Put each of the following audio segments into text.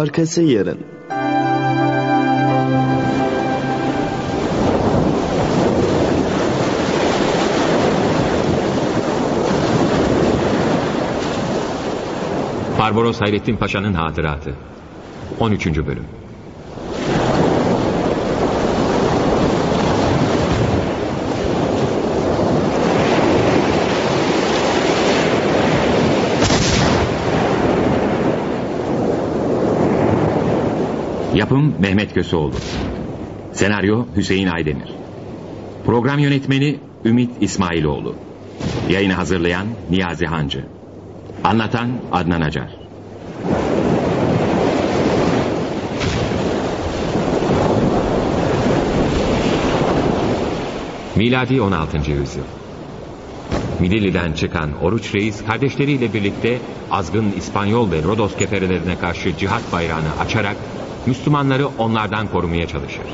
arkası yarın. Barbaros Hayrettin Paşa'nın hatıratı 13. bölüm Yapım Mehmet Köseoğlu. Senaryo Hüseyin Aydemir. Program yönetmeni Ümit İsmailoğlu. Yayını hazırlayan Niyazi Hancı. Anlatan Adnan Acar. Miladi 16. yüzyıl. Midilli'den çıkan Oruç Reis kardeşleriyle birlikte azgın İspanyol ve Rodos keferelerine karşı cihat bayrağını açarak Müslümanları onlardan korumaya çalışır.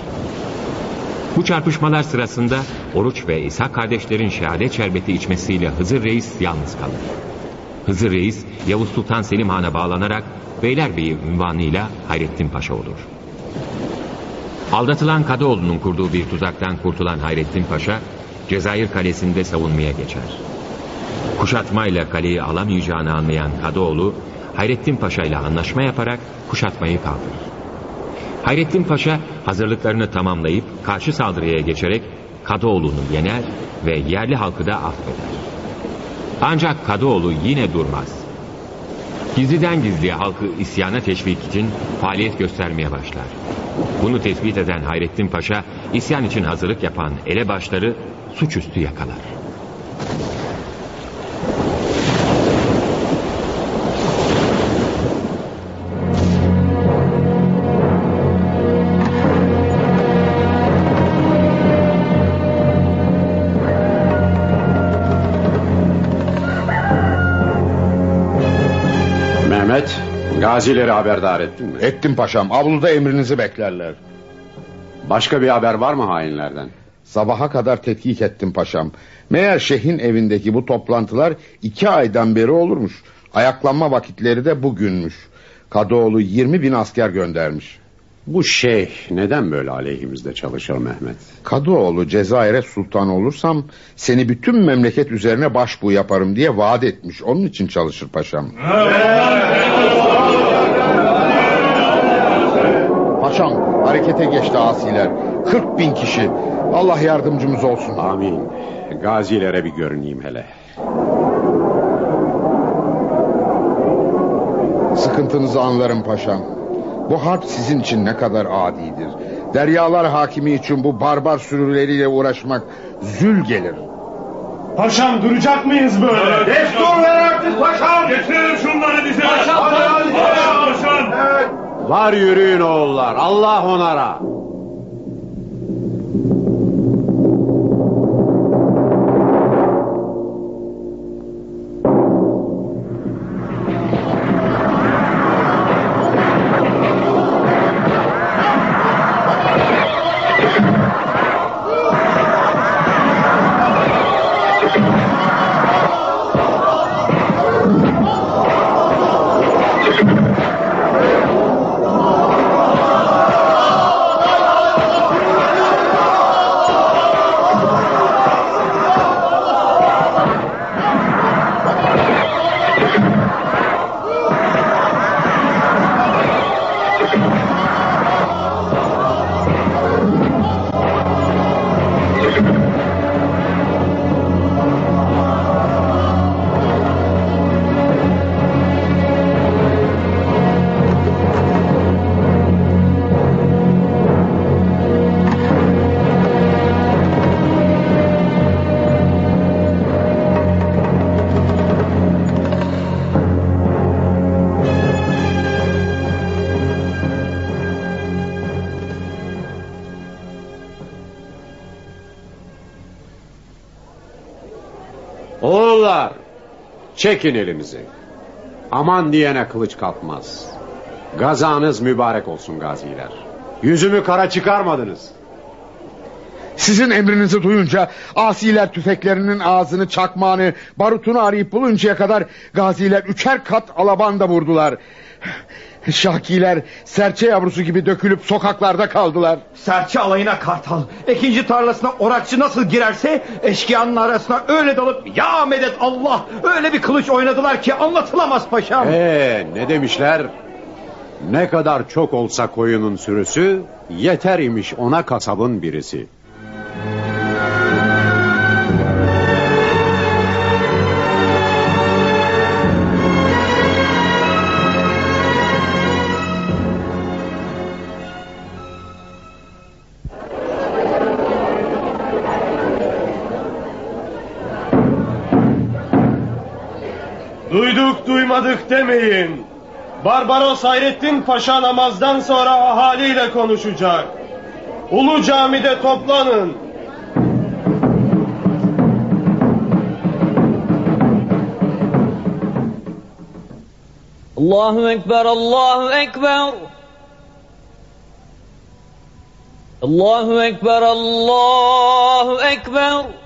Bu çarpışmalar sırasında Oruç ve İsa kardeşlerin şehadet şerbeti içmesiyle Hızır Reis yalnız kalır. Hızır Reis Yavuz Sultan Selim Han'a bağlanarak Beylerbeyi ünvanıyla Hayrettin Paşa olur. Aldatılan Kadıoğlu'nun kurduğu bir tuzaktan kurtulan Hayrettin Paşa, Cezayir Kalesi'nde savunmaya geçer. Kuşatmayla kaleyi alamayacağını anlayan Kadıoğlu, Hayrettin Paşa ile anlaşma yaparak kuşatmayı kaldırır. Hayrettin Paşa hazırlıklarını tamamlayıp karşı saldırıya geçerek Kadıoğlu'nu yener ve yerli halkı da affeder. Ancak Kadıoğlu yine durmaz. Gizliden gizliye halkı isyana teşvik için faaliyet göstermeye başlar. Bunu tespit eden Hayrettin Paşa isyan için hazırlık yapan elebaşları suçüstü yakalar. Gazileri haberdar ettin mi? Ettim paşam. Avluda emrinizi beklerler. Başka bir haber var mı hainlerden? Sabaha kadar tetkik ettim paşam. Meğer şeyhin evindeki bu toplantılar iki aydan beri olurmuş. Ayaklanma vakitleri de bugünmüş. Kadıoğlu 20 bin asker göndermiş. Bu şeyh neden böyle aleyhimizde çalışır Mehmet? Kadıoğlu Cezayir'e sultan olursam seni bütün memleket üzerine başbuğ yaparım diye vaat etmiş. Onun için çalışır paşam. Paşam harekete geçti asiler. 40 bin kişi. Allah yardımcımız olsun. Amin. Gazilere bir görüneyim hele. Sıkıntınızı anlarım paşam. Bu harp sizin için ne kadar adidir. Deryalar hakimi için bu barbar sürüleriyle uğraşmak zül gelir. Paşam duracak mıyız böyle? Destur ver artık paşam. Getirin şunları bize. Paşam. Hadi hadi paşam. Evet. Var yürüyün oğullar. Allah onara. Oğullar, çekin elinizi. Aman diyene kılıç kalkmaz. Gazanız mübarek olsun gaziler. Yüzümü kara çıkarmadınız. Sizin emrinizi duyunca asiler tüfeklerinin ağzını çakmağını barutunu arayıp buluncaya kadar gaziler üçer kat alabanda vurdular. Şakiler serçe yavrusu gibi dökülüp sokaklarda kaldılar. Serçe alayına kartal, ekinci tarlasına orakçı nasıl girerse eşkıyanın arasına öyle dalıp ya medet Allah öyle bir kılıç oynadılar ki anlatılamaz paşam. Ee, ne demişler? Ne kadar çok olsa koyunun sürüsü, yeter imiş ona kasabın birisi. Konuşamadık demeyin. Barbaros Hayrettin Paşa namazdan sonra ahaliyle konuşacak. Ulu camide toplanın. Allahu Ekber, Allahu Ekber. Allahu Ekber, Allahu Ekber.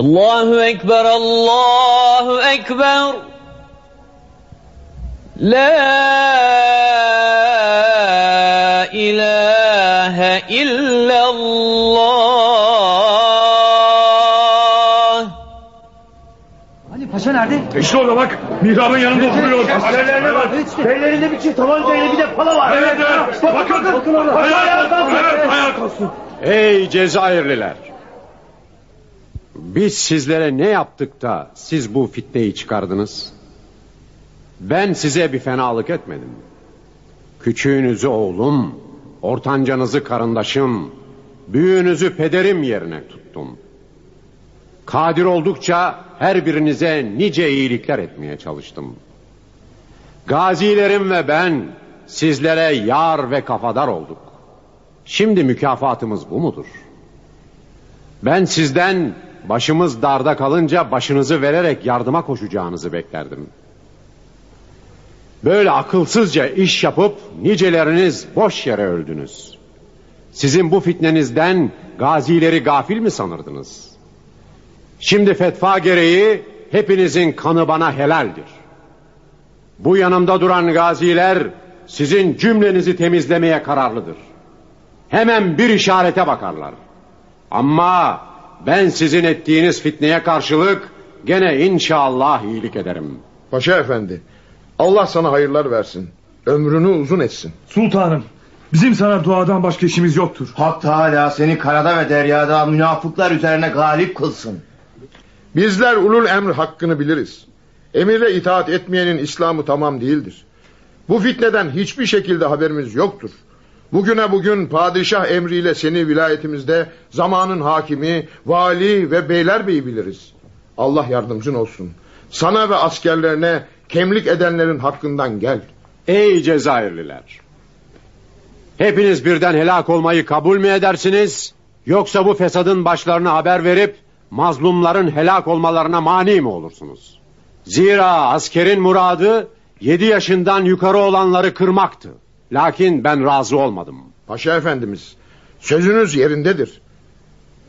Allahu Ekber, Allahu Ekber. La ilahe illallah. Ali Paşa nerede? İşte orada bak. Mihrabın yanında evet, oturuyor. Evet, Askerlerine bak. Ellerinde bir çift tabancayla bir de pala var. Evet, evet. Bakın, bakın, bakın orada. Ayağa kalksın. Evet, ayağa kalksın. Ey Cezayirliler. Biz sizlere ne yaptık da siz bu fitneyi çıkardınız? Ben size bir fenalık etmedim. Küçüğünüzü oğlum, ortancanızı karındaşım, büyüğünüzü pederim yerine tuttum. Kadir oldukça her birinize nice iyilikler etmeye çalıştım. Gazilerim ve ben sizlere yar ve kafadar olduk. Şimdi mükafatımız bu mudur? Ben sizden başımız darda kalınca başınızı vererek yardıma koşacağınızı beklerdim. Böyle akılsızca iş yapıp niceleriniz boş yere öldünüz. Sizin bu fitnenizden gazileri gafil mi sanırdınız? Şimdi fetva gereği hepinizin kanı bana helaldir. Bu yanımda duran gaziler sizin cümlenizi temizlemeye kararlıdır. Hemen bir işarete bakarlar. Ama ben sizin ettiğiniz fitneye karşılık gene inşallah iyilik ederim. Paşa efendi Allah sana hayırlar versin. Ömrünü uzun etsin. Sultanım. Bizim sana duadan başka işimiz yoktur. Hak Teala seni karada ve deryada münafıklar üzerine galip kılsın. Bizler ulul emr hakkını biliriz. Emire itaat etmeyenin İslam'ı tamam değildir. Bu fitneden hiçbir şekilde haberimiz yoktur. Bugüne bugün padişah emriyle seni vilayetimizde zamanın hakimi, vali ve beylerbeyi biliriz. Allah yardımcın olsun. Sana ve askerlerine kemlik edenlerin hakkından gel. Ey Cezayirliler! Hepiniz birden helak olmayı kabul mü edersiniz? Yoksa bu fesadın başlarına haber verip mazlumların helak olmalarına mani mi olursunuz? Zira askerin muradı yedi yaşından yukarı olanları kırmaktı. Lakin ben razı olmadım. Paşa efendimiz sözünüz yerindedir.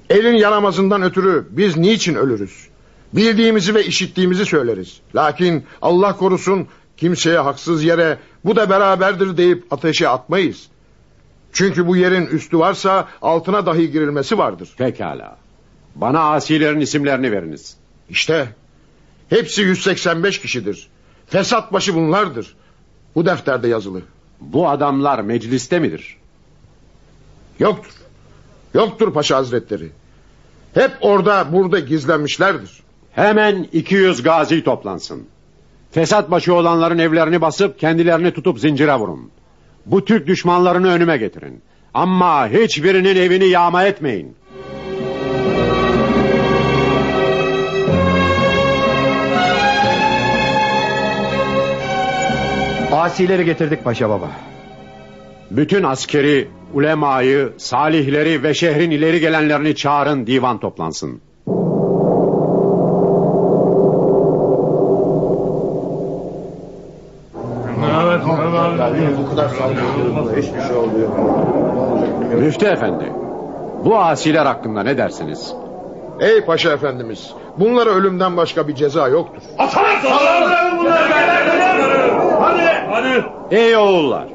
Elin yaramazından ötürü biz niçin ölürüz? Bildiğimizi ve işittiğimizi söyleriz. Lakin Allah korusun kimseye haksız yere bu da beraberdir deyip ateşe atmayız. Çünkü bu yerin üstü varsa altına dahi girilmesi vardır. Pekala. Bana asilerin isimlerini veriniz. İşte hepsi 185 kişidir. Fesat başı bunlardır. Bu defterde yazılı. Bu adamlar mecliste midir? Yoktur. Yoktur paşa hazretleri. Hep orada burada gizlenmişlerdir. Hemen 200 gazi toplansın. Fesat başı olanların evlerini basıp kendilerini tutup zincire vurun. Bu Türk düşmanlarını önüme getirin. Ama hiçbirinin evini yağma etmeyin. Asileri getirdik paşa baba. Bütün askeri, ulemayı, salihleri ve şehrin ileri gelenlerini çağırın divan toplansın. Müftü efendi, bu asiler hakkında ne dersiniz? Ey paşa efendimiz bunlara ölümden başka bir ceza yoktur. Atalım sallandıralım bunları. Hadi. Hadi. Ey oğullar,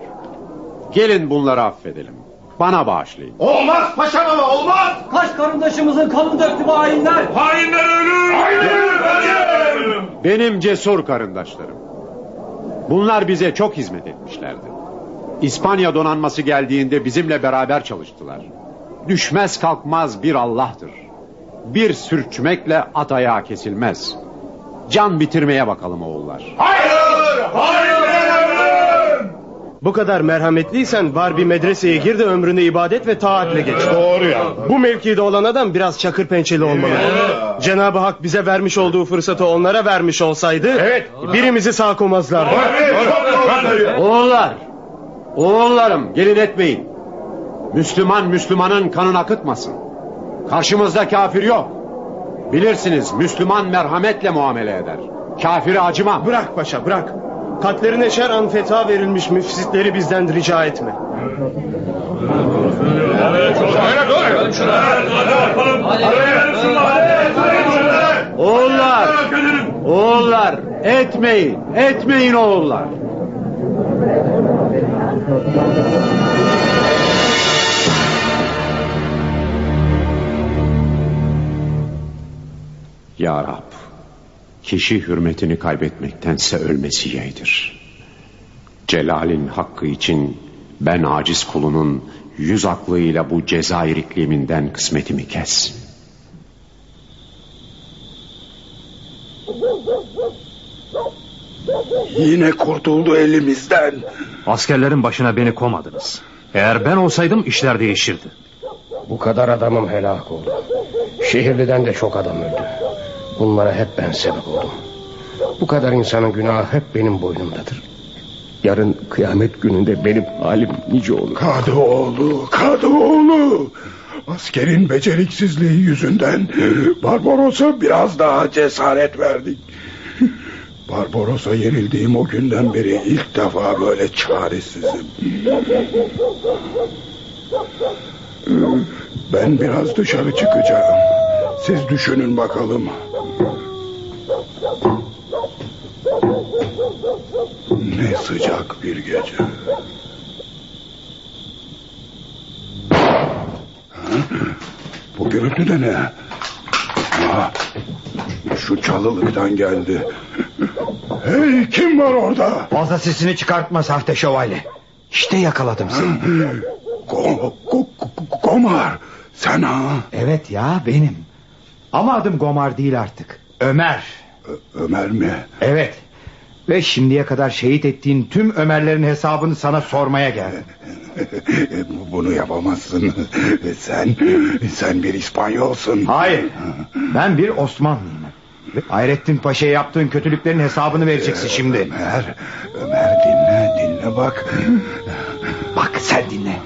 gelin bunları affedelim. Bana bağışlayın. Olmaz paşa baba olmaz. Kaç karındaşımızın kanını döktü bu hainler. Hainler ölür. Hainler ölür. Benim cesur karındaşlarım. Bunlar bize çok hizmet etmişlerdi. İspanya donanması geldiğinde bizimle beraber çalıştılar. Düşmez kalkmaz bir Allah'tır. Bir sürçmekle at ayağı kesilmez. Can bitirmeye bakalım oğullar. Hayır. Ölür. Bu kadar merhametliysen var bir medreseye gir de ömrünü ibadet ve taatle geç. Doğru ya. Bu mevkide olan adam biraz çakır pençeli olmalı. Cenab-ı Hak bize vermiş olduğu fırsatı onlara vermiş olsaydı Evet. birimizi sağ koymazlardı. Oğullar, oğullarım gelin etmeyin. Müslüman Müslümanın kanını akıtmasın. Karşımızda kafir yok. Bilirsiniz Müslüman merhametle muamele eder. Kafiri acımam. Bırak paşa bırak. Katlerine şer'an fetva verilmiş müfsitleri bizden rica etme. Oğullar, oğullar etmeyin, etmeyin oğullar. Ya Rab, kişi hürmetini kaybetmektense ölmesi yeğdir. Celal'in hakkı için ben aciz kulunun yüz aklıyla bu Cezayir ikliminden kısmetimi kes. Yine kurtuldu elimizden. Askerlerin başına beni komadınız. Eğer ben olsaydım işler değişirdi. Bu kadar adamım helak oldu. Şehirliden de çok adam öldü. Bunlara hep ben sebep oldum. Bu kadar insanın günahı hep benim boynumdadır. Yarın kıyamet gününde benim halim nice olur. Kadıoğlu, Kadıoğlu. Askerin beceriksizliği yüzünden Barbaros'a biraz daha cesaret verdik. Barbaros'a yenildiğim o günden beri ilk defa böyle çaresizim. Ben biraz dışarı çıkacağım. Siz düşünün bakalım. Ne sıcak bir gece. Bu gürültü de ne? Ha, şu çalılıktan geldi. Hey kim var orada? Fazla sesini çıkartma sahte şövalye. İşte yakaladım seni. Gomar sen ha? Evet ya benim. Ama adım Gomar değil artık. Ömer. Ö- Ömer mi? Evet. Ve şimdiye kadar şehit ettiğin tüm Ömerlerin hesabını sana sormaya geldim. Bu- Bunu yapamazsın. Sen sen bir İspanyolsun. Hayır. Ben bir Osmanlıyım. Hayrettin Paşa'ya yaptığın kötülüklerin hesabını vereceksin şimdi. Ömer, Ömer dinle dinle bak. Bak sen dinle.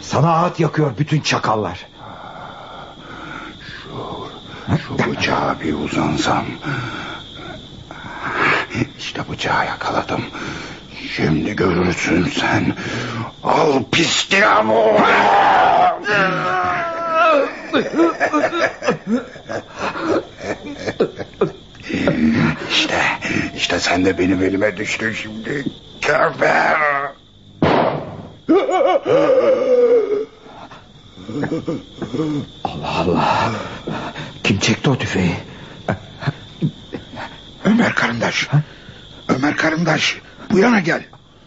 Sana ağıt yakıyor bütün çakallar. Şu bıçağa bir uzansam. İşte bıçağı yakaladım. Şimdi görürsün sen. Al pis dinamo. işte, işte sen de benim elime düştün şimdi. Geber. Allah Allah. Kim çekti o tüfeği? Ömer Karındaş. Ömer Karındaş. Bu yana gel.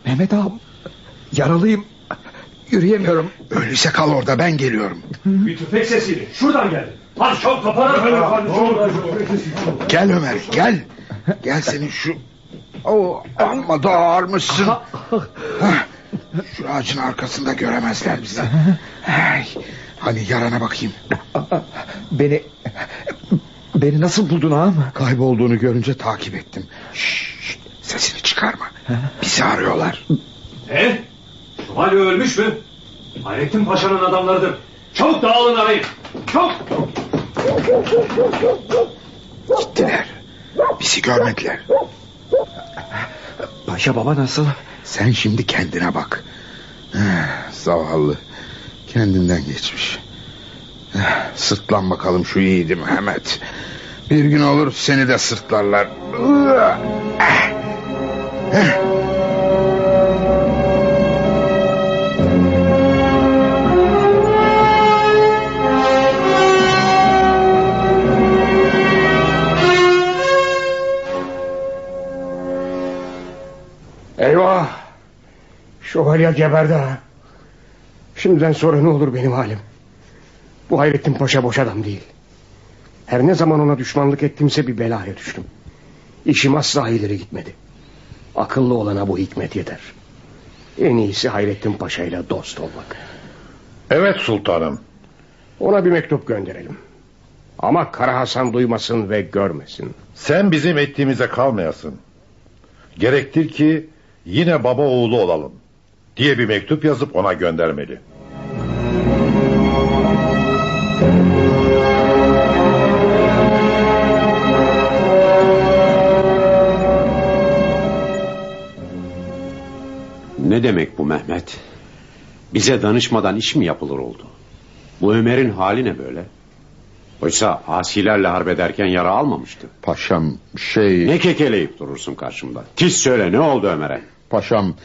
Mehmet ağam. Yaralıyım. Yürüyemiyorum. Öyleyse kal orada ben geliyorum. Bir tüfek sesiydi. Şuradan çabuk kapanın. Hadi şuradan. Gel Ömer gel. Gel senin şu... Oh, amma da ağırmışsın. Hah, Şu ağacın arkasında göremezler bizi. Ay, Hani yarana bakayım. Beni... Beni nasıl buldun ağam? Kaybolduğunu görünce takip ettim. Şşş, sesini çıkarma. Bizi arıyorlar. Ne? Şövalye ölmüş mü? Hayrettin Paşa'nın adamlarıdır. Çabuk dağılın arayın. Çabuk. Gittiler. Bizi görmediler. Paşa baba nasıl? Sen şimdi kendine bak. Zavallı. Kendinden geçmiş. Sırtlan bakalım şu yiğidi Mehmet. Bir gün olur seni de sırtlarlar. Eyvah! Şövalye geberdi ha. Şimdiden sonra ne olur benim halim? Bu Hayrettin Paşa boş adam değil. Her ne zaman ona düşmanlık ettimse bir belaya düştüm. İşim asla ileri gitmedi. Akıllı olana bu hikmet yeter. En iyisi Hayrettin Paşa ile dost olmak. Evet sultanım. Ona bir mektup gönderelim. Ama Kara Hasan duymasın ve görmesin. Sen bizim ettiğimize kalmayasın. Gerektir ki yine baba oğlu olalım diye bir mektup yazıp ona göndermeli. Ne demek bu Mehmet? Bize danışmadan iş mi yapılır oldu? Bu Ömer'in hali ne böyle? Oysa asilerle harbederken yara almamıştı. Paşam şey... Ne kekeleyip durursun karşımda? Tiz söyle ne oldu Ömer'e? Paşam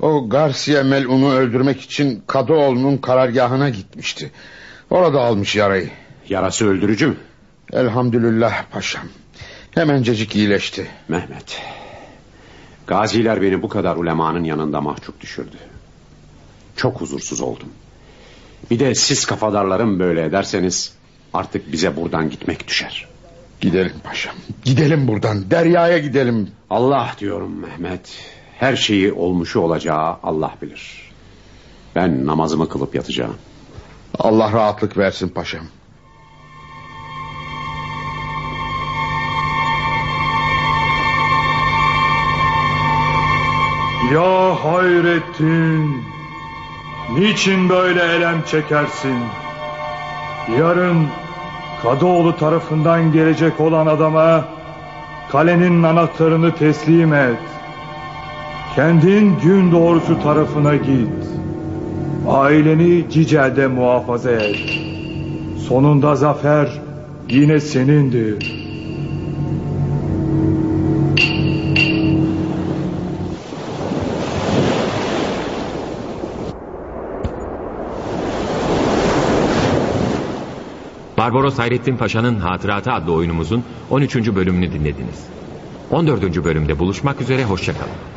o Garcia Melun'u öldürmek için Kadıoğlu'nun karargahına gitmişti. Orada almış yarayı. Yarası öldürücü mü? Elhamdülillah paşam. Hemencecik iyileşti. Mehmet. Gaziler beni bu kadar ulemanın yanında mahcup düşürdü. Çok huzursuz oldum. Bir de siz kafadarlarım böyle ederseniz artık bize buradan gitmek düşer. Gidelim paşam. Gidelim buradan. Deryaya gidelim. Allah diyorum Mehmet. Her şeyi olmuşu olacağı Allah bilir. Ben namazımı kılıp yatacağım. Allah rahatlık versin paşam. Ya Hayrettin. Niçin böyle elem çekersin? Yarın Kadıoğlu tarafından gelecek olan adama kalenin anahtarını teslim et. Kendin gün doğrusu tarafına git. Aileni Cicel'de muhafaza et. Sonunda zafer yine senindir. Barbaros Hayrettin Paşa'nın Hatıratı adlı oyunumuzun 13. bölümünü dinlediniz. 14. bölümde buluşmak üzere hoşçakalın.